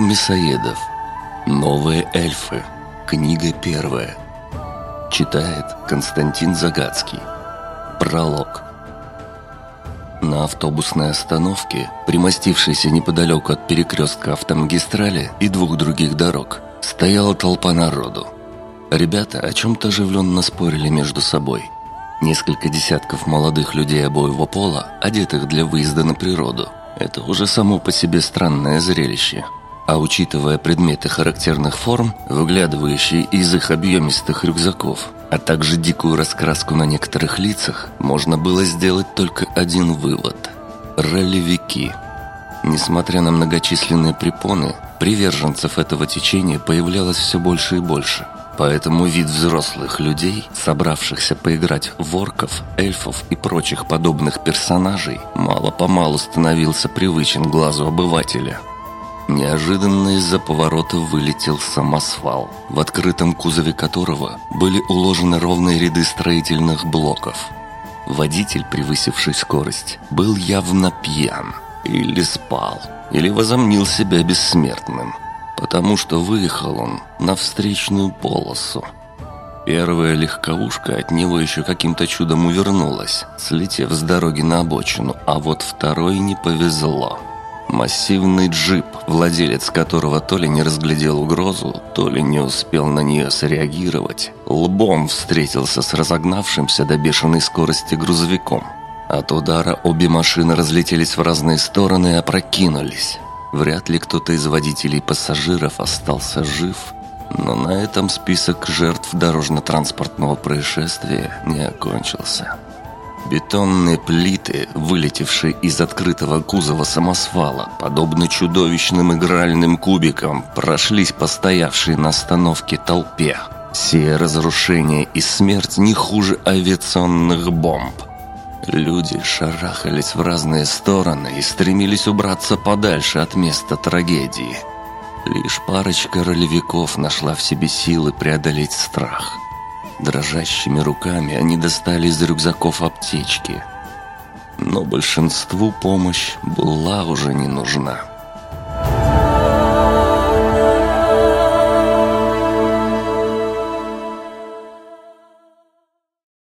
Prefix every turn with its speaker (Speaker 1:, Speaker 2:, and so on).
Speaker 1: Мясоедов. Новые эльфы. Книга первая. Читает Константин Загадский. Пролог. На автобусной остановке, примостившейся неподалеку от перекрестка автомагистрали и двух других дорог, стояла толпа народу. Ребята о чем-то оживленно спорили между собой. Несколько десятков молодых людей обоего пола, одетых для выезда на природу. Это уже само по себе странное зрелище – а учитывая предметы характерных форм, выглядывающие из их объемистых рюкзаков, а также дикую раскраску на некоторых лицах, можно было сделать только один вывод – ролевики. Несмотря на многочисленные препоны, приверженцев этого течения появлялось все больше и больше – Поэтому вид взрослых людей, собравшихся поиграть в орков, эльфов и прочих подобных персонажей, мало-помалу становился привычен глазу обывателя – Неожиданно из-за поворота вылетел самосвал, в открытом кузове которого были уложены ровные ряды строительных блоков. Водитель, превысивший скорость, был явно пьян. Или спал, или возомнил себя бессмертным, потому что выехал он на встречную полосу. Первая легковушка от него еще каким-то чудом увернулась, слетев с дороги на обочину, а вот второй не повезло – Массивный джип, владелец которого то ли не разглядел угрозу, то ли не успел на нее среагировать, лбом встретился с разогнавшимся до бешеной скорости грузовиком. От удара обе машины разлетелись в разные стороны и опрокинулись. Вряд ли кто-то из водителей пассажиров остался жив, но на этом список жертв дорожно-транспортного происшествия не окончился. Бетонные плиты, вылетевшие из открытого кузова самосвала, подобно чудовищным игральным кубикам, прошлись по стоявшей на остановке толпе. Сие разрушение и смерть не хуже авиационных бомб. Люди шарахались в разные стороны и стремились убраться подальше от места трагедии. Лишь парочка ролевиков нашла в себе силы преодолеть страх – Дрожащими руками они достали из рюкзаков аптечки. Но большинству помощь была уже не нужна.